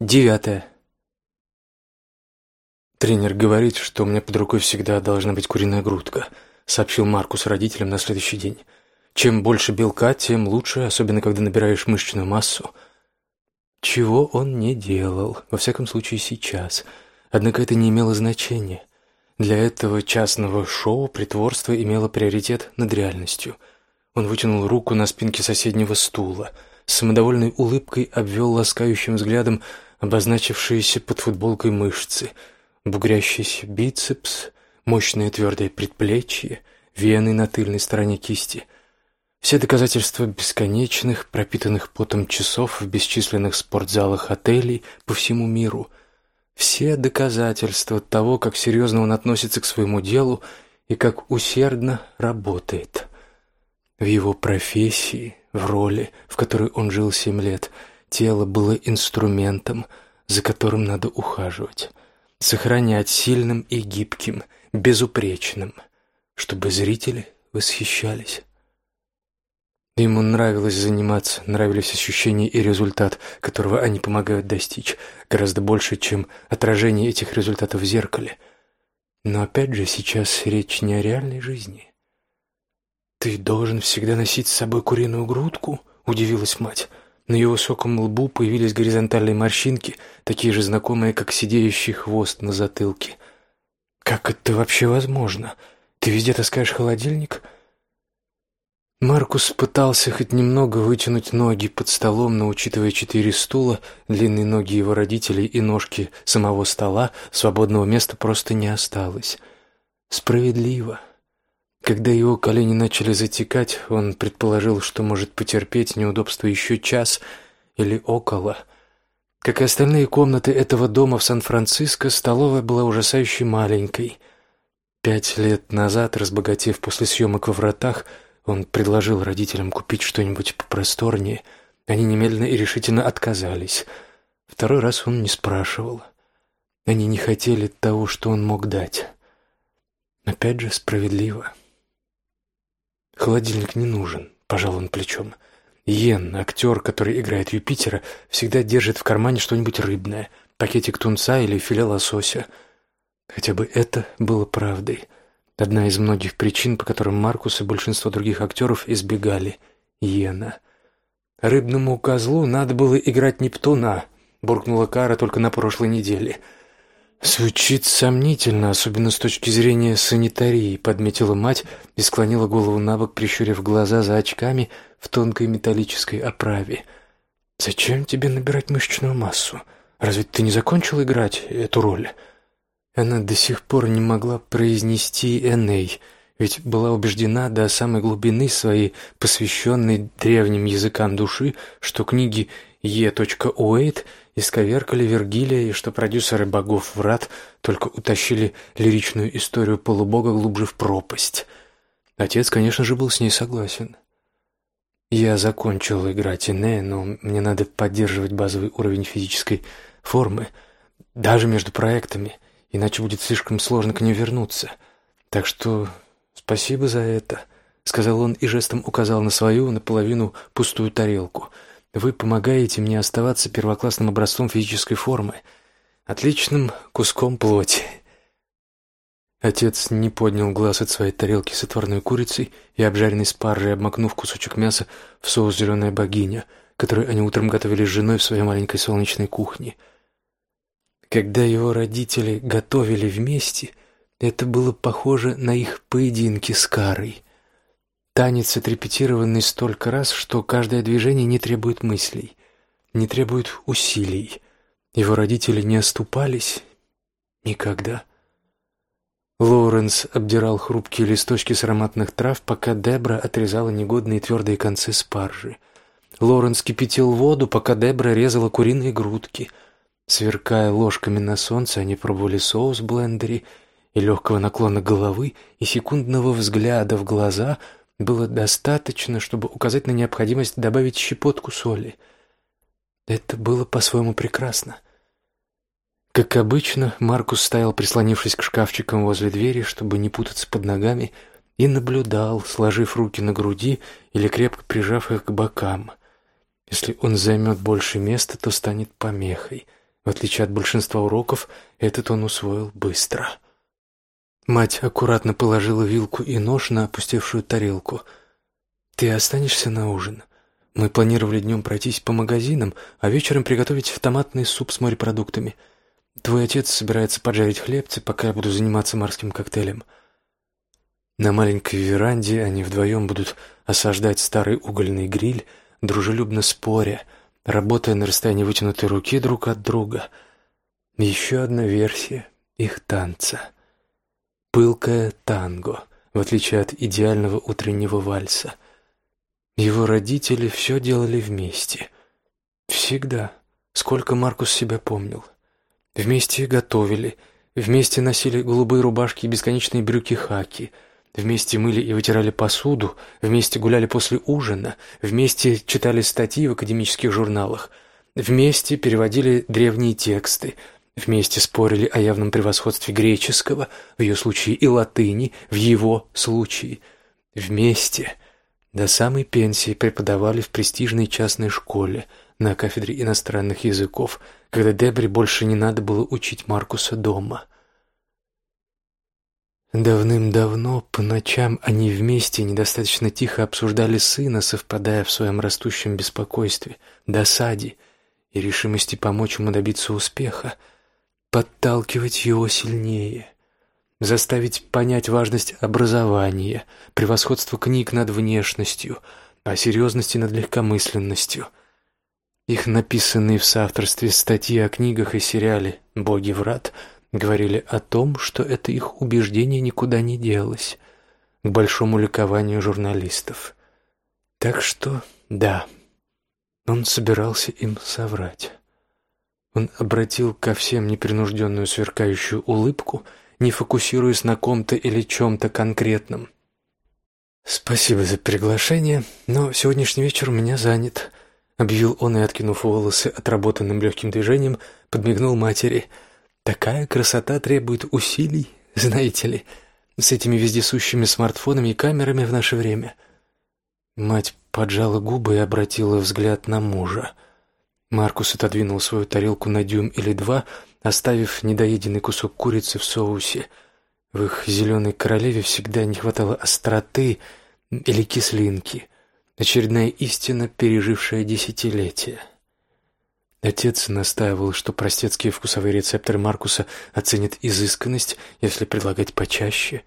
Девятое. «Тренер говорит, что у меня под рукой всегда должна быть куриная грудка», — сообщил Маркус родителям на следующий день. «Чем больше белка, тем лучше, особенно когда набираешь мышечную массу». Чего он не делал, во всяком случае сейчас. Однако это не имело значения. Для этого частного шоу притворство имело приоритет над реальностью. Он вытянул руку на спинке соседнего стула, самодовольной улыбкой обвел ласкающим взглядом обозначившиеся под футболкой мышцы, бугрящийся бицепс, мощное твердое предплечье, вены на тыльной стороне кисти — все доказательства бесконечных, пропитанных потом часов в бесчисленных спортзалах отелей по всему миру. Все доказательства того, как серьезно он относится к своему делу и как усердно работает. В его профессии, в роли, в которой он жил семь лет, тело было инструментом, за которым надо ухаживать, сохранять сильным и гибким, безупречным, чтобы зрители восхищались. Ему нравилось заниматься, нравились ощущения и результат, которого они помогают достичь, гораздо больше, чем отражение этих результатов в зеркале. Но опять же, сейчас речь не о реальной жизни. «Ты должен всегда носить с собой куриную грудку?» — удивилась мать. На ее высоком лбу появились горизонтальные морщинки, такие же знакомые, как сидеющий хвост на затылке. «Как это вообще возможно? Ты везде таскаешь холодильник?» Маркус пытался хоть немного вытянуть ноги под столом, но, учитывая четыре стула, длинные ноги его родителей и ножки самого стола, свободного места просто не осталось. Справедливо. Когда его колени начали затекать, он предположил, что может потерпеть неудобство еще час или около. Как и остальные комнаты этого дома в Сан-Франциско, столовая была ужасающе маленькой. Пять лет назад, разбогатев после съемок во вратах, он предложил родителям купить что-нибудь попросторнее. Они немедленно и решительно отказались. Второй раз он не спрашивал. Они не хотели того, что он мог дать. Опять же, справедливо. Холодильник не нужен, пожал он плечом. Йен, актер, который играет Юпитера, всегда держит в кармане что-нибудь рыбное, пакетик тунца или филе лосося. Хотя бы это было правдой. Одна из многих причин, по которым Маркус и большинство других актеров избегали Йена. «Рыбному козлу надо было играть Нептуна», — буркнула Кара только на прошлой неделе. «Звучит сомнительно, особенно с точки зрения санитарии», — подметила мать и склонила голову на бок, прищурив глаза за очками в тонкой металлической оправе. «Зачем тебе набирать мышечную массу? Разве ты не закончил играть эту роль?» Она до сих пор не могла произнести «Эней», ведь была убеждена до самой глубины своей, посвященной древним языкам души, что книги Е. Уэйт исковеркали Вергилия и что продюсеры богов врат только утащили лиричную историю полубога глубже в пропасть. Отец, конечно же, был с ней согласен. Я закончил играть Энея, но мне надо поддерживать базовый уровень физической формы, даже между проектами иначе будет слишком сложно к ней вернуться. Так что спасибо за это, сказал он и жестом указал на свою наполовину пустую тарелку. Вы помогаете мне оставаться первоклассным образцом физической формы, отличным куском плоти. Отец не поднял глаз от своей тарелки с отварной курицей и обжаренной спаржей, обмакнув кусочек мяса в соус зеленая богиня, который они утром готовили с женой в своей маленькой солнечной кухне. Когда его родители готовили вместе, это было похоже на их поединки с Карой. Танец отрепетированный столько раз, что каждое движение не требует мыслей, не требует усилий. Его родители не оступались никогда. Лоуренс обдирал хрупкие листочки с ароматных трав, пока Дебра отрезала негодные твердые концы спаржи. Лоуренс кипятил воду, пока Дебра резала куриные грудки — Сверкая ложками на солнце, они пробовали соус в блендере, и легкого наклона головы, и секундного взгляда в глаза было достаточно, чтобы указать на необходимость добавить щепотку соли. Это было по-своему прекрасно. Как обычно, Маркус стоял, прислонившись к шкафчикам возле двери, чтобы не путаться под ногами, и наблюдал, сложив руки на груди или крепко прижав их к бокам. Если он займет больше места, то станет помехой — В отличие от большинства уроков, этот он усвоил быстро. Мать аккуратно положила вилку и нож на опустевшую тарелку. «Ты останешься на ужин? Мы планировали днем пройтись по магазинам, а вечером приготовить томатный суп с морепродуктами. Твой отец собирается поджарить хлебцы, пока я буду заниматься морским коктейлем». На маленькой веранде они вдвоем будут осаждать старый угольный гриль, дружелюбно споря, работая на расстоянии вытянутой руки друг от друга. Еще одна версия их танца. Пылкое танго, в отличие от идеального утреннего вальса. Его родители все делали вместе. Всегда, сколько Маркус себя помнил. Вместе готовили, вместе носили голубые рубашки и бесконечные брюки-хаки — Вместе мыли и вытирали посуду, вместе гуляли после ужина, вместе читали статьи в академических журналах, вместе переводили древние тексты, вместе спорили о явном превосходстве греческого, в ее случае и латыни, в его случае. Вместе до самой пенсии преподавали в престижной частной школе на кафедре иностранных языков, когда Дебре больше не надо было учить Маркуса дома. Давным-давно по ночам они вместе недостаточно тихо обсуждали сына, совпадая в своем растущем беспокойстве, досаде и решимости помочь ему добиться успеха, подталкивать его сильнее, заставить понять важность образования, превосходство книг над внешностью, а серьезности над легкомысленностью. Их написанные в соавторстве статьи о книгах и сериале «Боги врат» — говорили о том, что это их убеждение никуда не делось, к большому ликованию журналистов. Так что, да, он собирался им соврать. Он обратил ко всем непринужденную сверкающую улыбку, не фокусируясь на ком-то или чем-то конкретном. «Спасибо за приглашение, но сегодняшний вечер у меня занят», — объявил он и, откинув волосы отработанным легким движением, подмигнул матери — Такая красота требует усилий, знаете ли, с этими вездесущими смартфонами и камерами в наше время. Мать поджала губы и обратила взгляд на мужа. Маркус отодвинул свою тарелку на дюйм или два, оставив недоеденный кусок курицы в соусе. В их зеленой королеве всегда не хватало остроты или кислинки. Очередная истина, пережившая десятилетия. Отец настаивал, что простецкие вкусовые рецепторы Маркуса оценят изысканность, если предлагать почаще.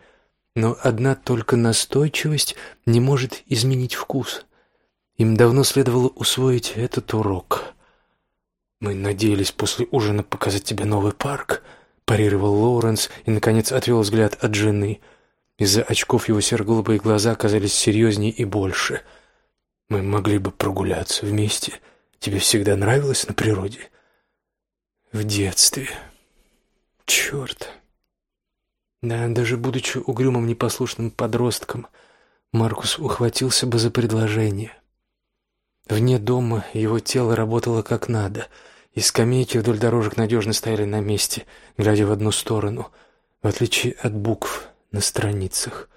Но одна только настойчивость не может изменить вкус. Им давно следовало усвоить этот урок. «Мы надеялись после ужина показать тебе новый парк», — парировал Лоуренс и, наконец, отвел взгляд от жены. Из-за очков его серо-голубые глаза казались серьезнее и больше. «Мы могли бы прогуляться вместе», — Тебе всегда нравилось на природе? В детстве. Черт. Да, даже будучи угрюмым непослушным подростком, Маркус ухватился бы за предложение. Вне дома его тело работало как надо, и скамейки вдоль дорожек надежно стояли на месте, глядя в одну сторону, в отличие от букв на страницах.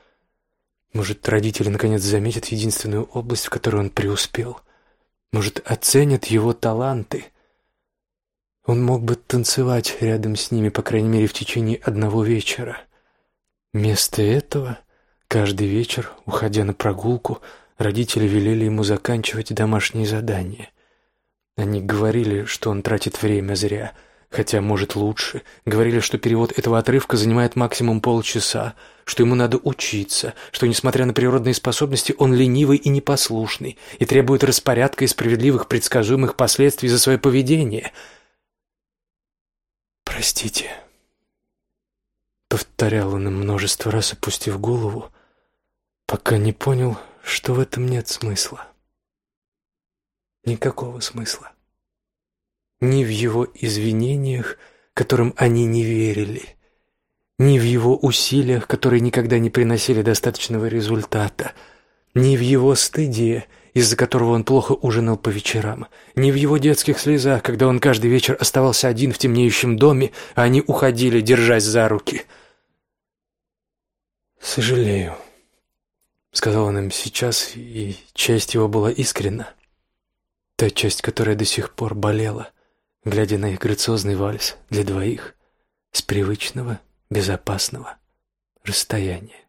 Может, родители наконец заметят единственную область, в которой он преуспел — может, оценят его таланты. Он мог бы танцевать рядом с ними, по крайней мере, в течение одного вечера. Вместо этого, каждый вечер, уходя на прогулку, родители велели ему заканчивать домашние задания. Они говорили, что он тратит время зря — хотя, может, лучше. Говорили, что перевод этого отрывка занимает максимум полчаса, что ему надо учиться, что, несмотря на природные способности, он ленивый и непослушный и требует распорядка и справедливых предсказуемых последствий за свое поведение. «Простите», — повторял он множество раз, опустив голову, пока не понял, что в этом нет смысла. Никакого смысла ни в его извинениях, которым они не верили, ни в его усилиях, которые никогда не приносили достаточного результата, ни в его стыде, из-за которого он плохо ужинал по вечерам, ни в его детских слезах, когда он каждый вечер оставался один в темнеющем доме, а они уходили, держась за руки. «Сожалею», — сказал он им сейчас, и часть его была искренна, та часть, которая до сих пор болела — глядя на их грациозный вальс для двоих с привычного, безопасного расстояния.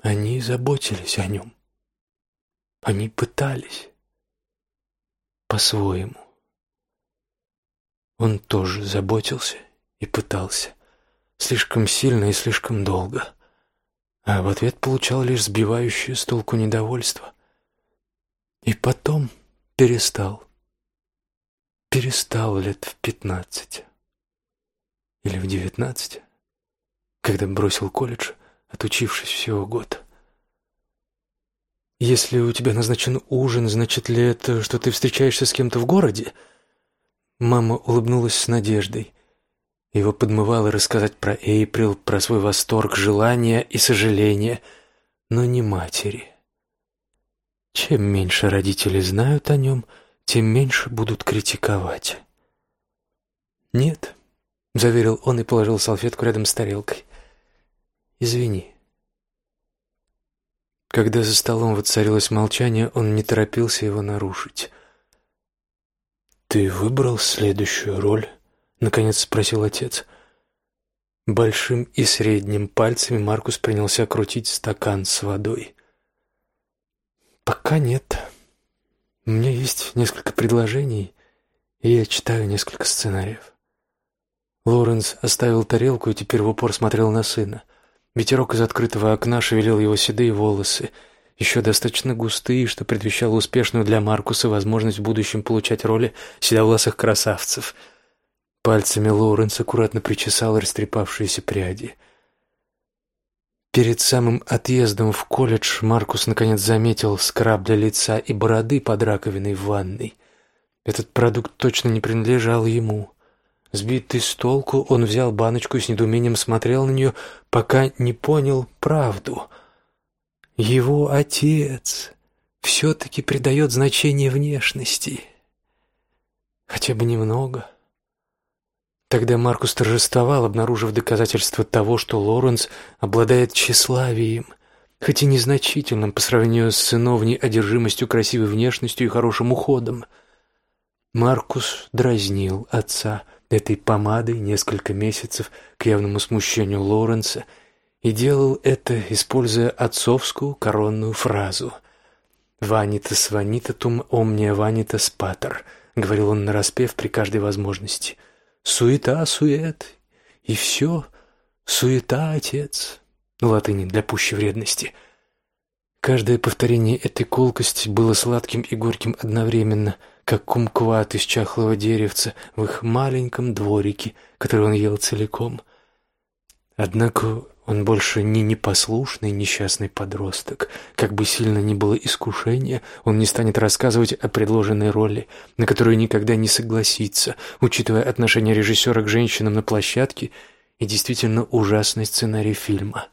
Они заботились о нем. Они пытались. По-своему. Он тоже заботился и пытался. Слишком сильно и слишком долго. А в ответ получал лишь сбивающее с толку недовольство. И потом перестал. Перестал лет в пятнадцать. Или в девятнадцать, когда бросил колледж, отучившись всего год. «Если у тебя назначен ужин, значит ли это, что ты встречаешься с кем-то в городе?» Мама улыбнулась с надеждой. Его подмывало рассказать про Эйприл, про свой восторг, желание и сожаление, но не матери. Чем меньше родители знают о нем, тем меньше будут критиковать. «Нет», — заверил он и положил салфетку рядом с тарелкой. «Извини». Когда за столом воцарилось молчание, он не торопился его нарушить. «Ты выбрал следующую роль?» — наконец спросил отец. Большим и средним пальцами Маркус принялся крутить стакан с водой. «Пока нет. У меня есть несколько предложений, и я читаю несколько сценариев». Лоренс оставил тарелку и теперь в упор смотрел на сына — Ветерок из открытого окна шевелил его седые волосы, еще достаточно густые, что предвещало успешную для Маркуса возможность в будущем получать роли седовласых красавцев. Пальцами Лоуренс аккуратно причесал растрепавшиеся пряди. Перед самым отъездом в колледж Маркус наконец заметил скраб для лица и бороды под раковиной в ванной. Этот продукт точно не принадлежал ему. Сбитый с толку, он взял баночку и с недоумением смотрел на нее, пока не понял правду. Его отец все-таки придает значение внешности. Хотя бы немного. Тогда Маркус торжествовал, обнаружив доказательство того, что Лоренс обладает тщеславием, хоть и незначительным по сравнению с сыновней одержимостью красивой внешностью и хорошим уходом. Маркус дразнил отца, этой помадой несколько месяцев к явному смущению Лоренса и делал это, используя отцовскую коронную фразу «Ванитас ванитатум омния ванитас патер», — говорил он нараспев при каждой возможности. «Суета, сует, и все, суета, отец». Латыни для пущей вредности. Каждое повторение этой колкости было сладким и горьким одновременно — как кумкват из чахлого деревца в их маленьком дворике, который он ел целиком. Однако он больше не непослушный несчастный подросток. Как бы сильно ни было искушение, он не станет рассказывать о предложенной роли, на которую никогда не согласится, учитывая отношение режиссера к женщинам на площадке и действительно ужасный сценарий фильма.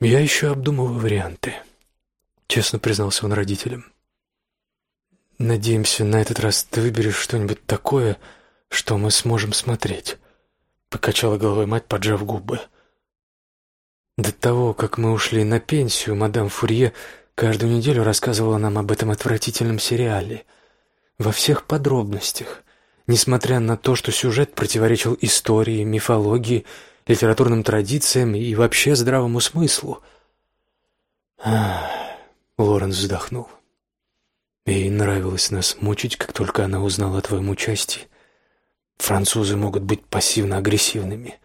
«Я еще обдумываю варианты», — честно признался он родителям. «Надеемся, на этот раз ты выберешь что-нибудь такое, что мы сможем смотреть», — покачала головой мать, поджав губы. До того, как мы ушли на пенсию, мадам Фурье каждую неделю рассказывала нам об этом отвратительном сериале. Во всех подробностях, несмотря на то, что сюжет противоречил истории, мифологии, литературным традициям и вообще здравому смыслу. Ах, Лоренс вздохнул. Ей нравилось нас мучить, как только она узнала о твоем участии. Французы могут быть пассивно-агрессивными.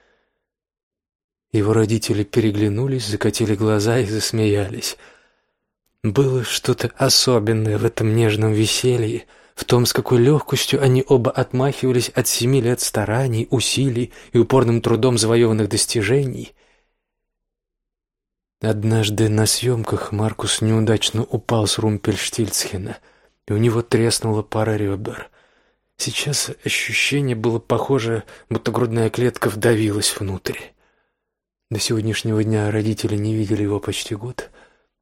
Его родители переглянулись, закатили глаза и засмеялись. Было что-то особенное в этом нежном веселье, в том, с какой легкостью они оба отмахивались от семи лет стараний, усилий и упорным трудом завоеванных достижений. Однажды на съемках Маркус неудачно упал с Румпельштильцхена — и у него треснула пара ребер. Сейчас ощущение было похоже, будто грудная клетка вдавилась внутрь. До сегодняшнего дня родители не видели его почти год,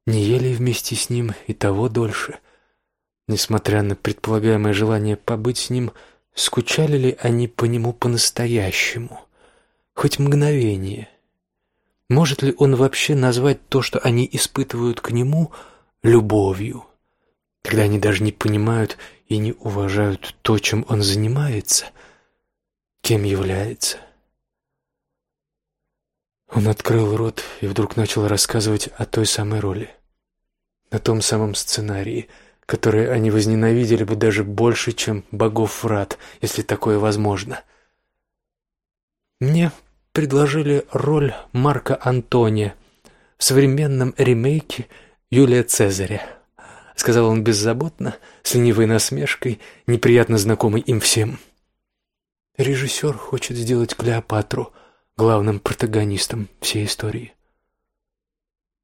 не ели вместе с ним и того дольше. Несмотря на предполагаемое желание побыть с ним, скучали ли они по нему по-настоящему? Хоть мгновение. Может ли он вообще назвать то, что они испытывают к нему, любовью? Когда они даже не понимают и не уважают то, чем он занимается, кем является. Он открыл рот и вдруг начал рассказывать о той самой роли, о том самом сценарии, который они возненавидели бы даже больше, чем богов врат, если такое возможно. Мне предложили роль Марка Антония в современном ремейке Юлия Цезаря, сказал он беззаботно, с ленивой насмешкой, неприятно знакомый им всем. Режиссер хочет сделать Клеопатру главным протагонистом всей истории.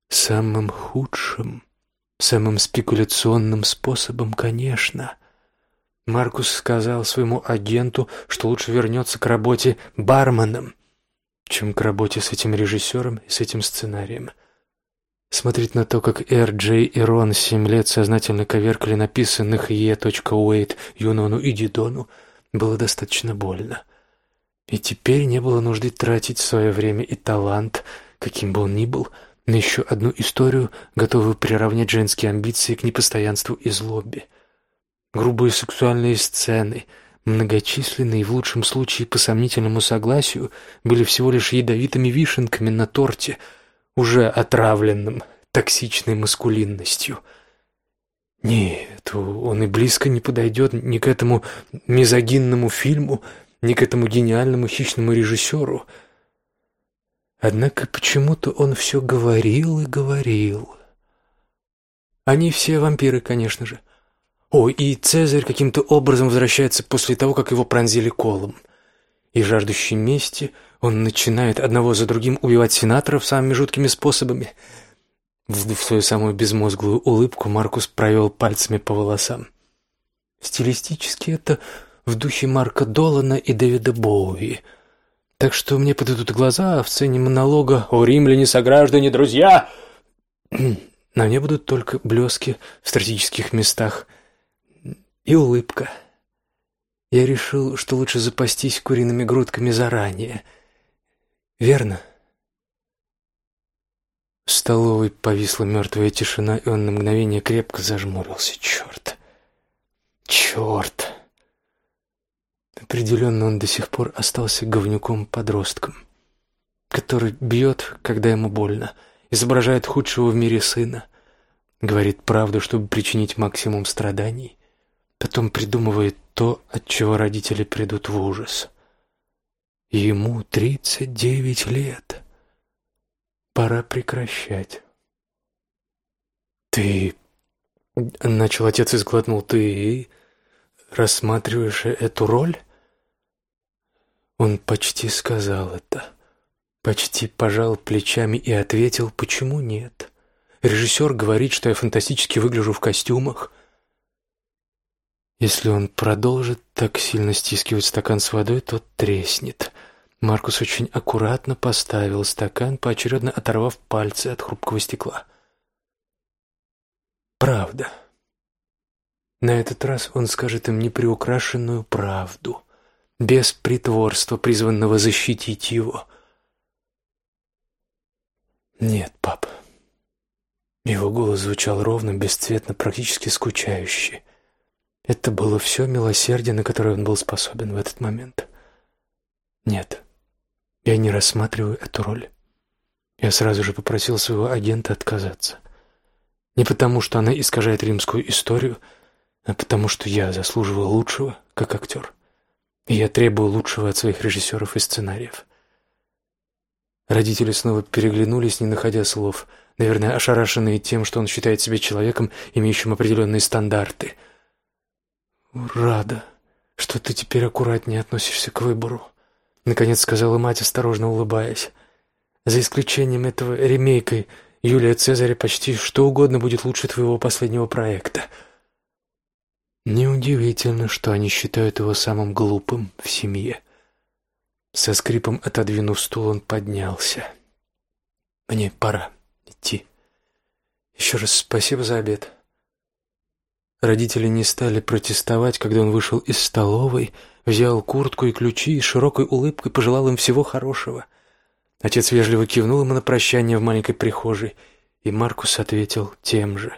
Самым худшим, самым спекуляционным способом, конечно. Маркус сказал своему агенту, что лучше вернется к работе барменом, чем к работе с этим режиссером и с этим сценарием. Смотреть на то, как Эр, Джей и Рон семь лет сознательно коверкали написанных Е. Уэйт, Юнону и Дидону, было достаточно больно. И теперь не было нужды тратить свое время и талант, каким бы он ни был, на еще одну историю, готовую приравнять женские амбиции к непостоянству и злобе. Грубые сексуальные сцены, многочисленные в лучшем случае по сомнительному согласию, были всего лишь ядовитыми вишенками на торте, уже отравленным токсичной маскулинностью. Нет, он и близко не подойдет ни к этому мизогинному фильму, ни к этому гениальному хищному режиссеру. Однако почему-то он все говорил и говорил. Они все вампиры, конечно же. О, и Цезарь каким-то образом возвращается после того, как его пронзили колом. И жаждущий мести он начинает одного за другим убивать сенаторов самыми жуткими способами. В свою самую безмозглую улыбку Маркус провел пальцами по волосам. Стилистически это в духе Марка Долана и Дэвида Боуи. Так что мне подойдут глаза в сцене монолога «О римляне, сограждане, друзья!» На мне будут только блески в стратегических местах и улыбка. Я решил, что лучше запастись куриными грудками заранее. Верно? В столовой повисла мертвая тишина, и он на мгновение крепко зажмурился. Черт! Черт! Определенно он до сих пор остался говнюком-подростком, который бьет, когда ему больно, изображает худшего в мире сына, говорит правду, чтобы причинить максимум страданий, потом придумывает то, от чего родители придут в ужас. Ему тридцать девять лет. Пора прекращать. Ты... Начал отец и сглотнул. Ты рассматриваешь эту роль? Он почти сказал это. Почти пожал плечами и ответил, почему нет. Режиссер говорит, что я фантастически выгляжу в костюмах. Если он продолжит так сильно стискивать стакан с водой, тот треснет. Маркус очень аккуратно поставил стакан, поочередно оторвав пальцы от хрупкого стекла. Правда. На этот раз он скажет им неприукрашенную правду без притворства, призванного защитить его. Нет, пап. Его голос звучал ровно, бесцветно, практически скучающе. Это было все милосердие, на которое он был способен в этот момент. Нет, я не рассматриваю эту роль. Я сразу же попросил своего агента отказаться. Не потому, что она искажает римскую историю, а потому, что я заслуживаю лучшего как актер и я требую лучшего от своих режиссеров и сценариев. Родители снова переглянулись, не находя слов, наверное, ошарашенные тем, что он считает себя человеком, имеющим определенные стандарты. «Рада, что ты теперь аккуратнее относишься к выбору», — наконец сказала мать, осторожно улыбаясь. «За исключением этого ремейка Юлия Цезаря почти что угодно будет лучше твоего последнего проекта». Неудивительно, что они считают его самым глупым в семье. Со скрипом отодвинув стул, он поднялся. Мне пора идти. Еще раз спасибо за обед. Родители не стали протестовать, когда он вышел из столовой, взял куртку и ключи и широкой улыбкой пожелал им всего хорошего. Отец вежливо кивнул ему на прощание в маленькой прихожей, и Маркус ответил тем же.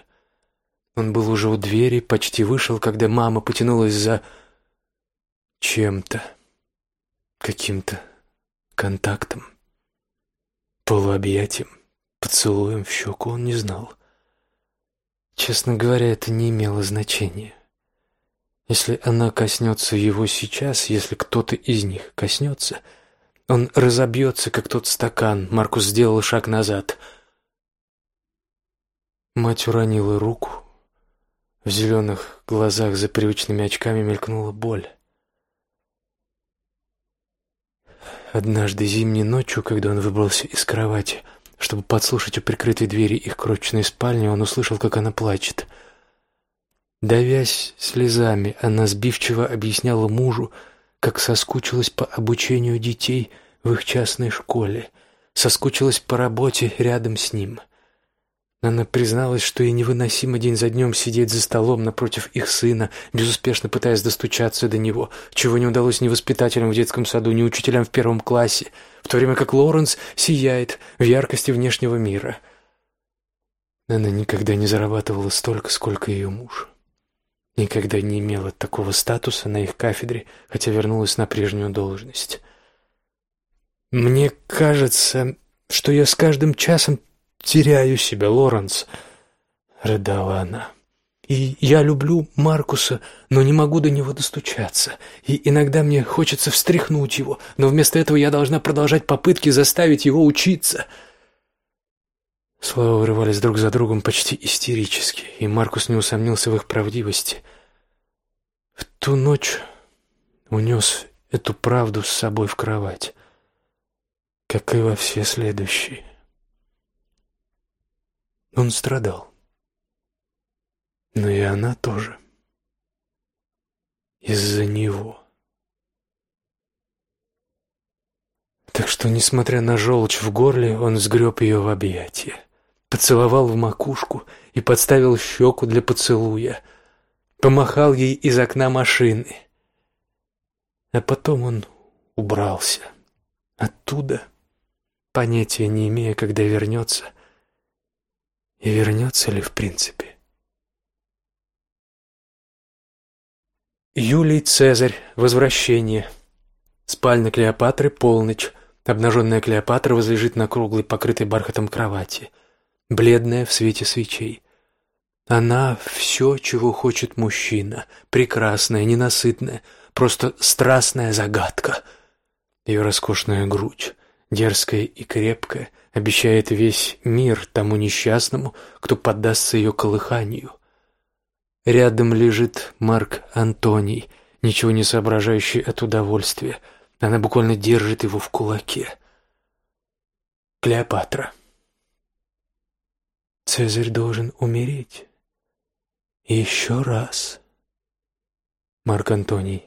Он был уже у двери, почти вышел, когда мама потянулась за чем-то, каким-то контактом, полуобъятием, поцелуем в щеку, он не знал. Честно говоря, это не имело значения. Если она коснется его сейчас, если кто-то из них коснется, он разобьется, как тот стакан. Маркус сделал шаг назад. Мать уронила руку. В зеленых глазах за привычными очками мелькнула боль. Однажды зимней ночью, когда он выбрался из кровати, чтобы подслушать у прикрытой двери их крошечной спальни, он услышал, как она плачет. Давясь слезами, она сбивчиво объясняла мужу, как соскучилась по обучению детей в их частной школе, соскучилась по работе рядом с ним. Она призналась, что ей невыносимо день за днем сидеть за столом напротив их сына, безуспешно пытаясь достучаться до него, чего не удалось ни воспитателям в детском саду, ни учителям в первом классе, то время как Лоуренс сияет в яркости внешнего мира. Она никогда не зарабатывала столько, сколько ее муж. Никогда не имела такого статуса на их кафедре, хотя вернулась на прежнюю должность. «Мне кажется, что я с каждым часом теряю себя, Лоренс», — рыдала она. «И я люблю Маркуса, но не могу до него достучаться. И иногда мне хочется встряхнуть его, но вместо этого я должна продолжать попытки заставить его учиться». Слова вырывались друг за другом почти истерически, и Маркус не усомнился в их правдивости. В ту ночь унес эту правду с собой в кровать, как и во все следующие. Он страдал. Но и она тоже. Из-за него. Так что, несмотря на желчь в горле, он сгреб ее в объятия, поцеловал в макушку и подставил щеку для поцелуя, помахал ей из окна машины. А потом он убрался. Оттуда, понятия не имея, когда вернется — и вернется ли в принципе. Юлий Цезарь. Возвращение. Спальня Клеопатры. Полночь. Обнаженная Клеопатра возлежит на круглой, покрытой бархатом кровати, бледная в свете свечей. Она все, чего хочет мужчина, прекрасная, ненасытная, просто страстная загадка. Ее роскошная грудь, дерзкая и крепкая, обещает весь мир тому несчастному, кто поддастся ее колыханию. Рядом лежит Марк Антоний, ничего не соображающий от удовольствия. Она буквально держит его в кулаке. Клеопатра. Цезарь должен умереть. Еще раз. Марк Антоний.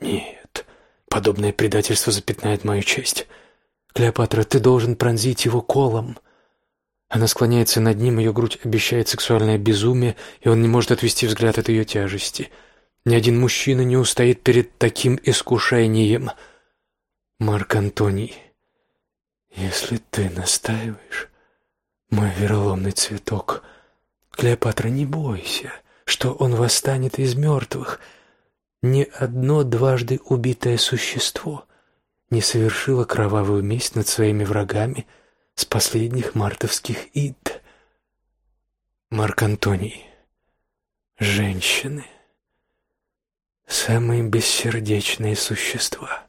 Нет, подобное предательство запятнает мою честь. «Клеопатра, ты должен пронзить его колом». Она склоняется над ним, ее грудь обещает сексуальное безумие, и он не может отвести взгляд от ее тяжести. Ни один мужчина не устоит перед таким искушением. Марк Антоний, если ты настаиваешь, мой вероломный цветок, Клеопатра, не бойся, что он восстанет из мертвых. Ни одно дважды убитое существо не совершила кровавую месть над своими врагами с последних мартовских ид. Марк Антоний. Женщины. Самые бессердечные существа.